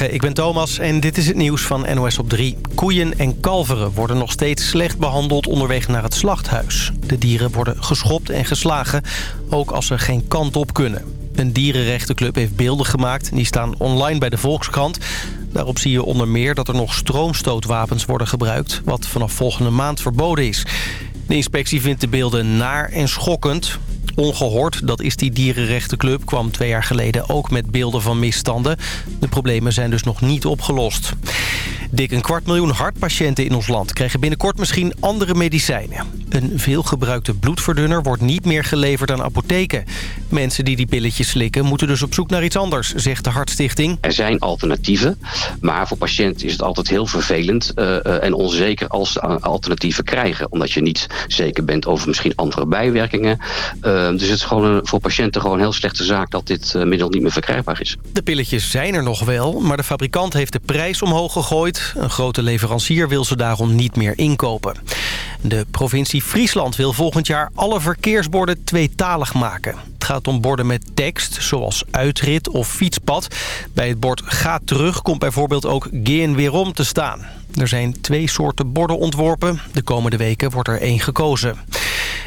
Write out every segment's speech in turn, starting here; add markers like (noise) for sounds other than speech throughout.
Ik ben Thomas en dit is het nieuws van NOS op 3. Koeien en kalveren worden nog steeds slecht behandeld onderweg naar het slachthuis. De dieren worden geschopt en geslagen, ook als ze geen kant op kunnen. Een dierenrechtenclub heeft beelden gemaakt. Die staan online bij de Volkskrant. Daarop zie je onder meer dat er nog stroomstootwapens worden gebruikt... wat vanaf volgende maand verboden is. De inspectie vindt de beelden naar en schokkend. Ongehoord, dat is die dierenrechtenclub, kwam twee jaar geleden ook met beelden van misstanden. De problemen zijn dus nog niet opgelost. Dik een kwart miljoen hartpatiënten in ons land krijgen binnenkort misschien andere medicijnen. Een veelgebruikte bloedverdunner wordt niet meer geleverd aan apotheken. Mensen die die pilletjes slikken moeten dus op zoek naar iets anders, zegt de Hartstichting. Er zijn alternatieven, maar voor patiënten is het altijd heel vervelend uh, en onzeker als ze alternatieven krijgen. Omdat je niet zeker bent over misschien andere bijwerkingen. Uh, dus het is gewoon voor patiënten gewoon een heel slechte zaak dat dit middel niet meer verkrijgbaar is. De pilletjes zijn er nog wel, maar de fabrikant heeft de prijs omhoog gegooid. Een grote leverancier wil ze daarom niet meer inkopen. De provincie Friesland wil volgend jaar alle verkeersborden tweetalig maken. Het gaat om borden met tekst, zoals uitrit of fietspad. Bij het bord Ga terug komt bijvoorbeeld ook Geen weerom te staan. Er zijn twee soorten borden ontworpen. De komende weken wordt er één gekozen.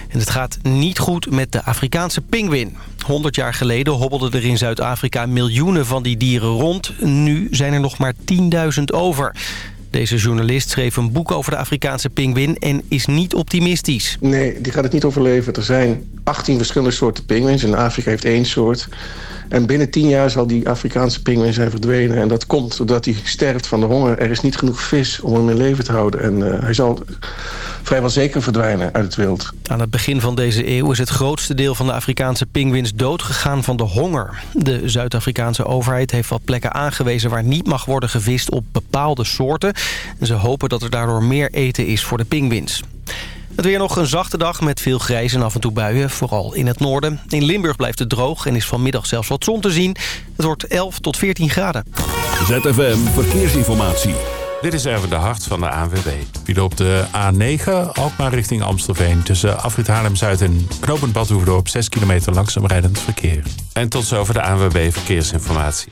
En het gaat niet goed met de Afrikaanse pinguïn. 100 jaar geleden hobbelden er in Zuid-Afrika miljoenen van die dieren rond. Nu zijn er nog maar 10.000 over. Deze journalist schreef een boek over de Afrikaanse pinguïn en is niet optimistisch. Nee, die gaat het niet overleven. Er zijn 18 verschillende soorten pinguïns en Afrika heeft één soort. En binnen tien jaar zal die Afrikaanse pinguïn zijn verdwenen. En dat komt doordat hij sterft van de honger. Er is niet genoeg vis om hem in leven te houden. En uh, hij zal vrijwel zeker verdwijnen uit het wild. Aan het begin van deze eeuw is het grootste deel van de Afrikaanse pinguïns doodgegaan van de honger. De Zuid-Afrikaanse overheid heeft wat plekken aangewezen waar niet mag worden gevist op bepaalde soorten. En ze hopen dat er daardoor meer eten is voor de pinguïns. Het weer nog een zachte dag met veel grijs en af en toe buien, vooral in het noorden. In Limburg blijft het droog en is vanmiddag zelfs wat zon te zien. Het wordt 11 tot 14 graden. ZFM Verkeersinformatie. Dit is even de hart van de ANWB. Wie op de A9, Alkmaar richting Amstelveen... tussen Afrit Haarlem-Zuid en Knopend Badhoevedorp... 6 kilometer langzaam rijdend verkeer. En tot zover de ANWB Verkeersinformatie.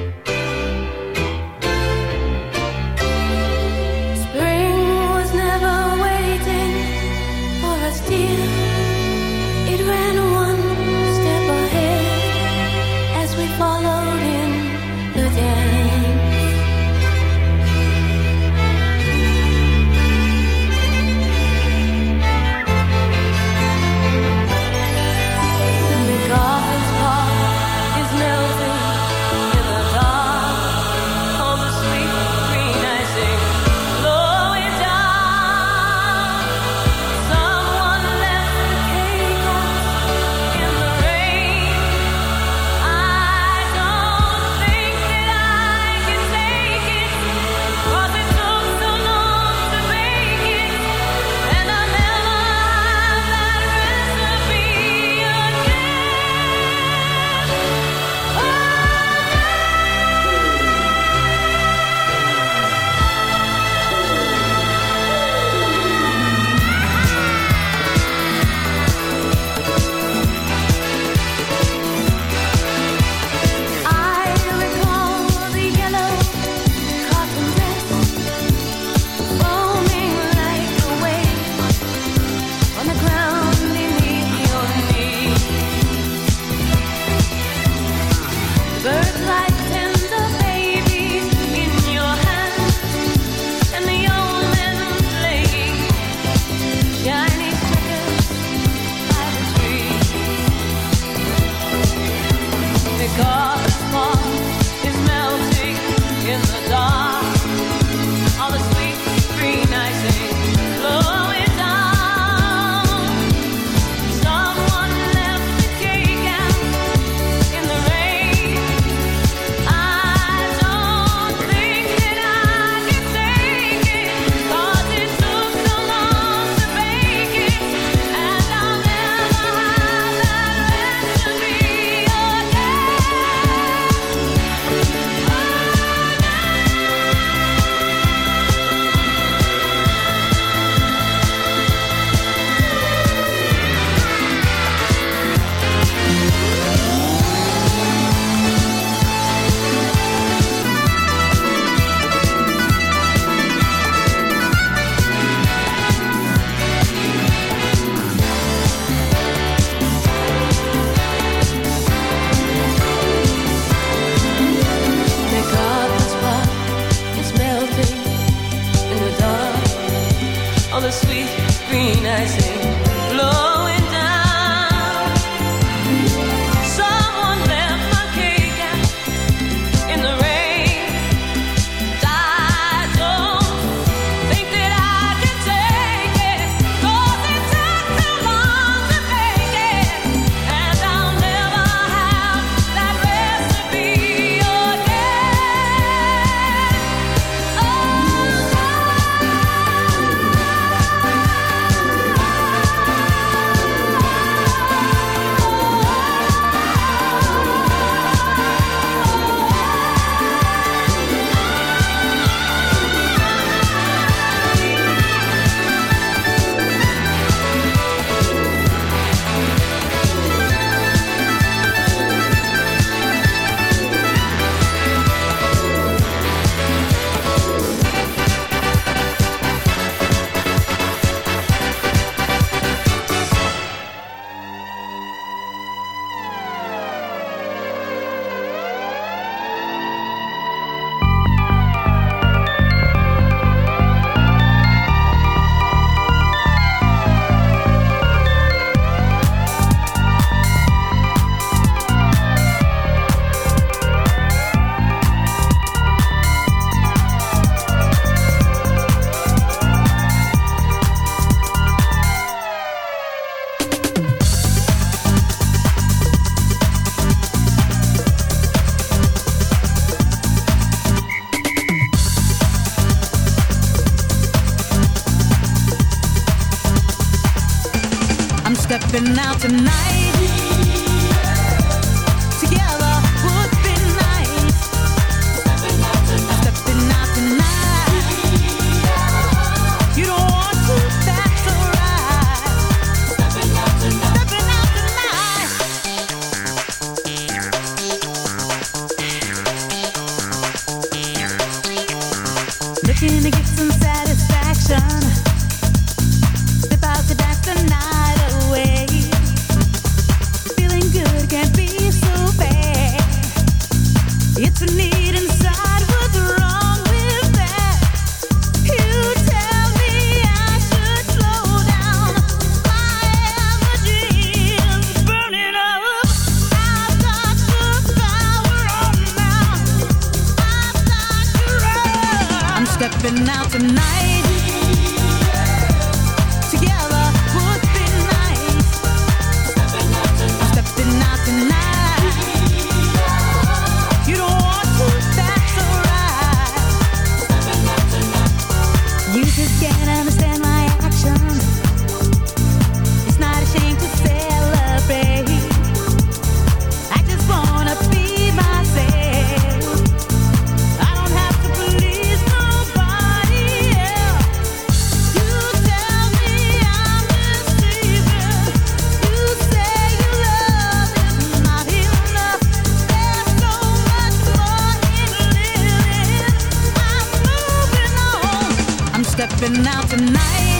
out tonight.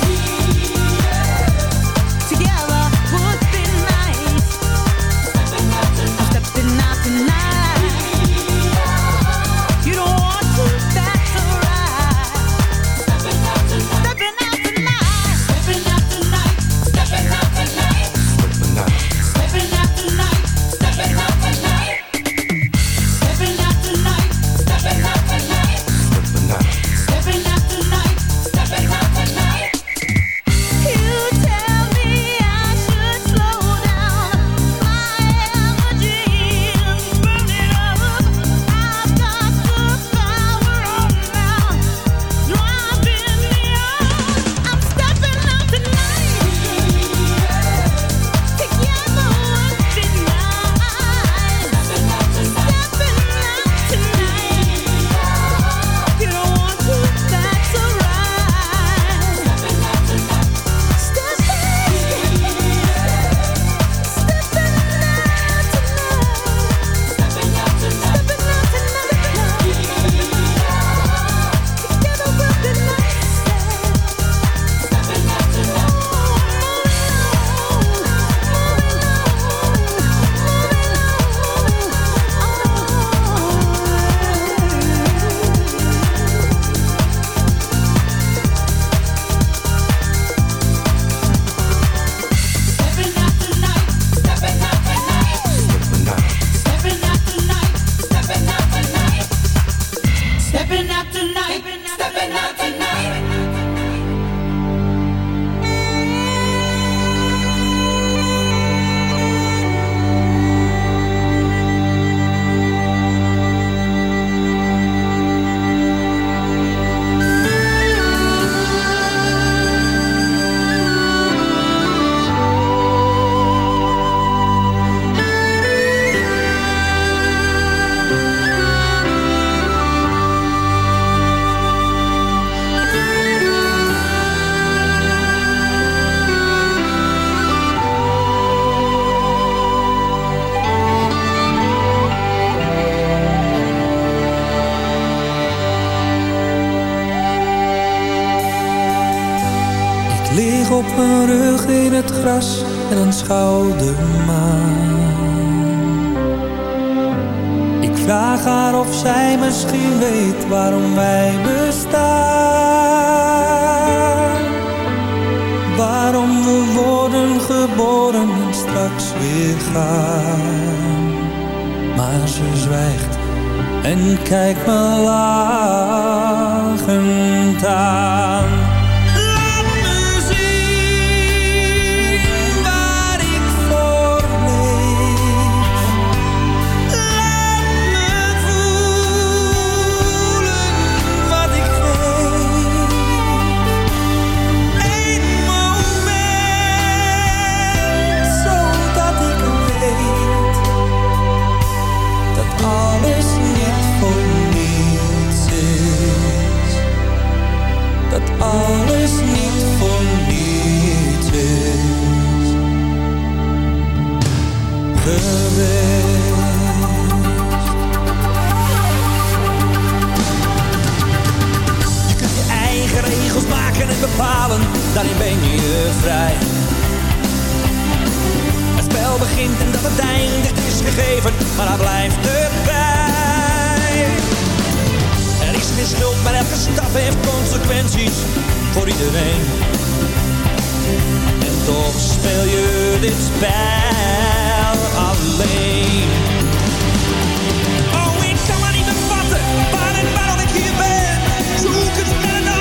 En kijkt me lachend daarin ben je vrij. Het spel begint en dat het eindigt is gegeven, maar hij blijft erbij. Er is geen schuld, maar elke stap heeft consequenties voor iedereen. En toch speel je dit spel alleen. Oh, ik kan maar niet bevatten waar en waarom ik hier ben. Zoek het met een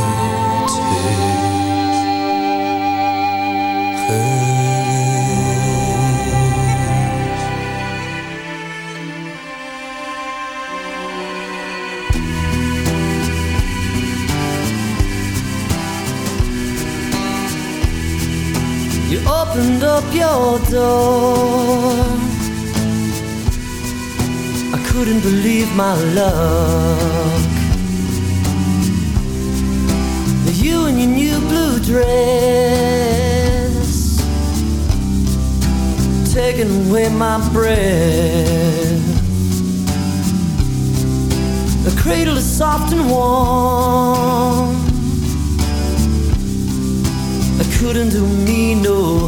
your door. I couldn't believe my luck. You and your new blue dress, taking away my breath. The cradle is soft and warm. I couldn't do me no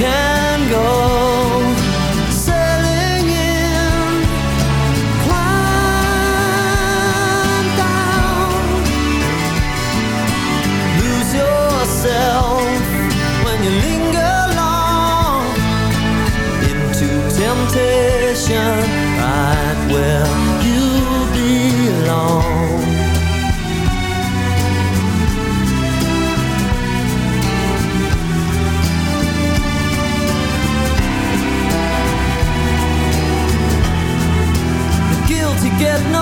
can go. when you linger long into temptation right where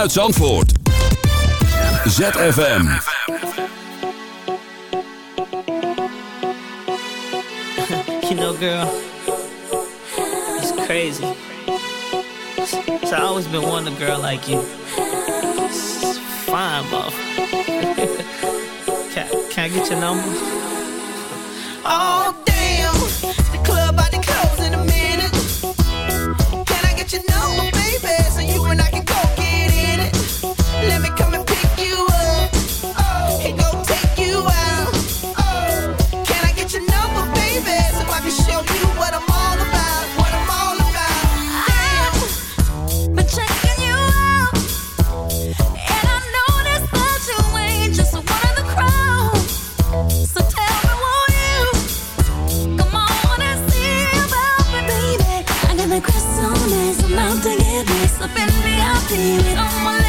vanuit Zandvoort. ZFM. (laughs) You know, girl, it's crazy. So I always been wanting a girl like you. It's fine, mom. (laughs) can, can I get your number? Oh. see it on my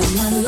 someone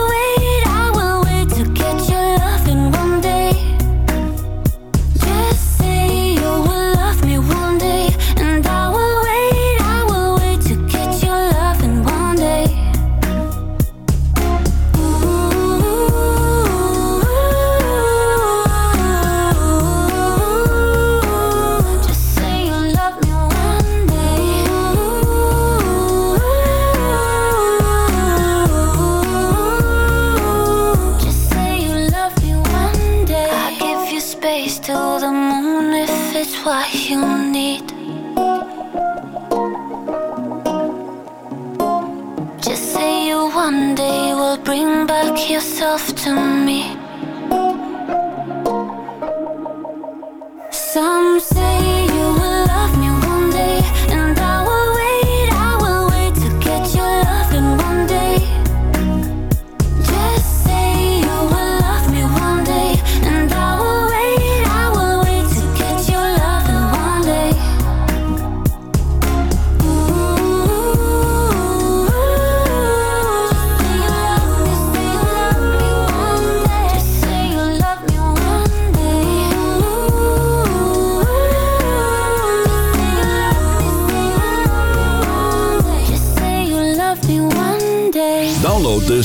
the moon if it's what you need. Just say you one day will bring back yourself to me.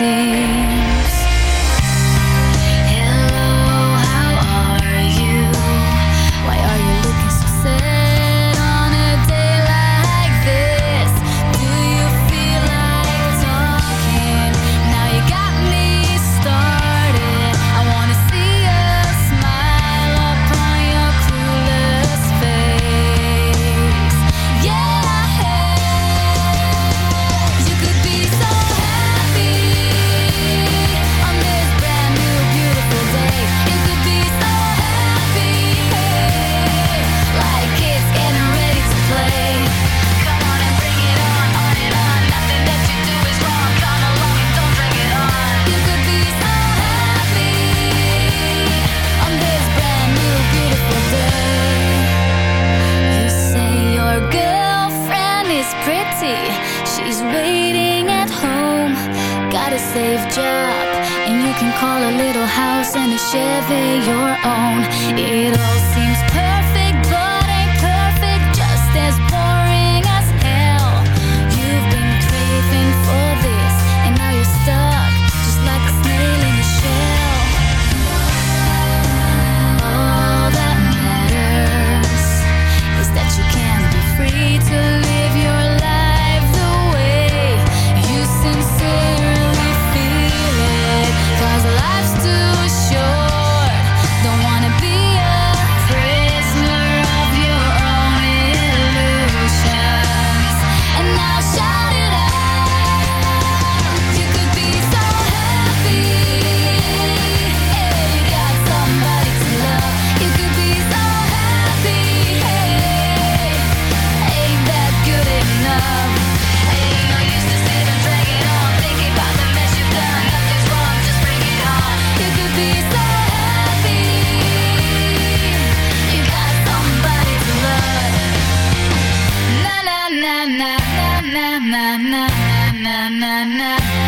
As na na na na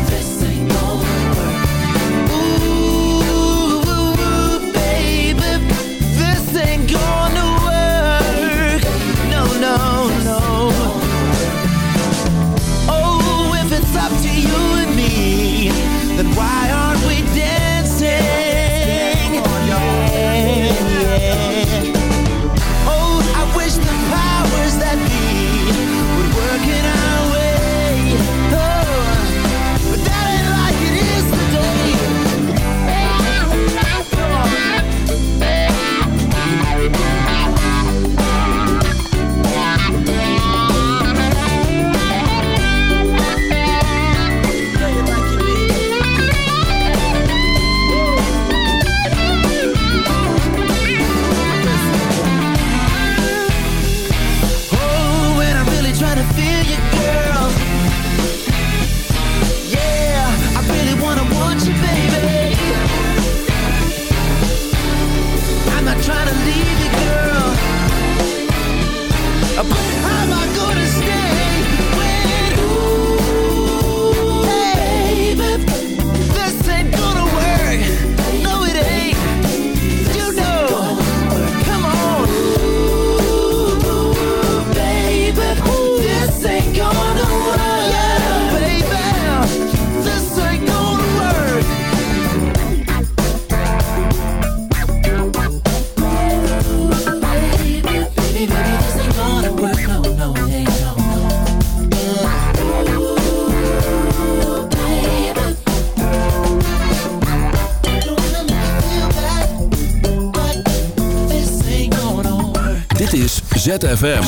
ZFM.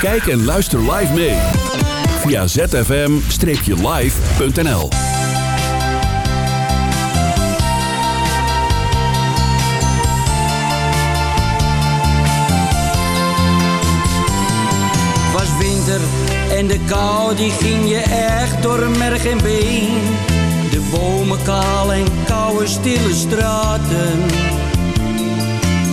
Kijk en luister live mee. Via zfm-live.nl Het was winter en de kou die ging je echt door merg en been. De bomen kaal en koude stille straten.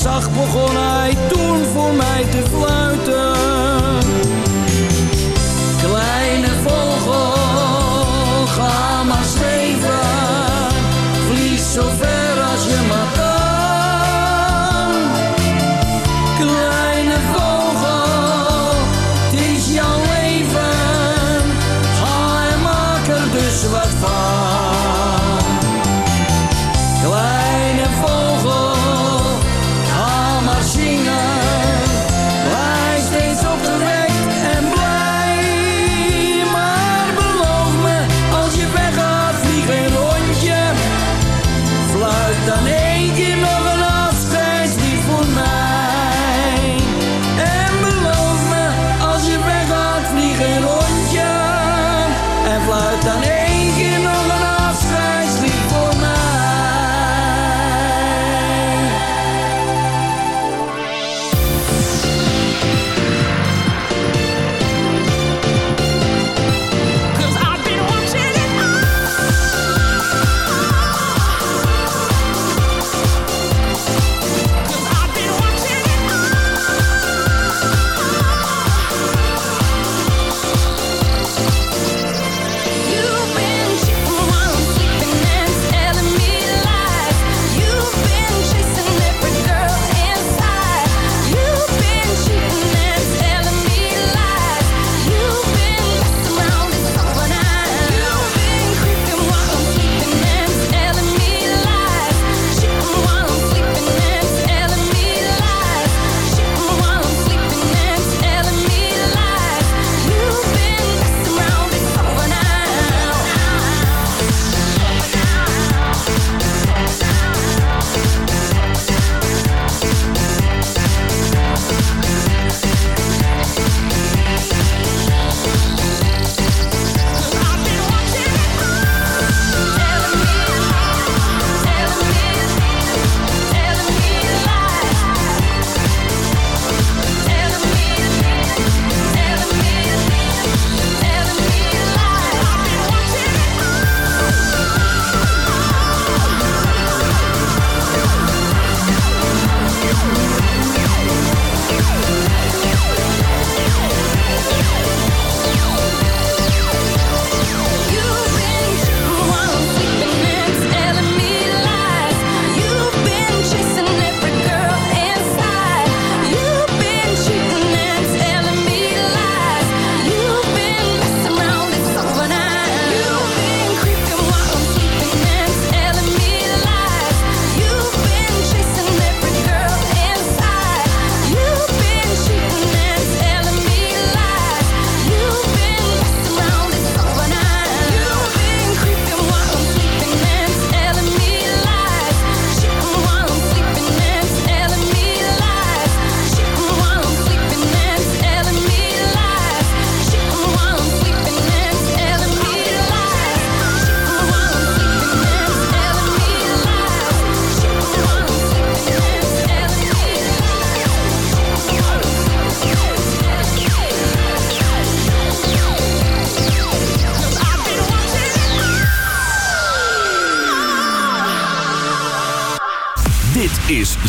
Zag begon hij toen voor mij te fluiten.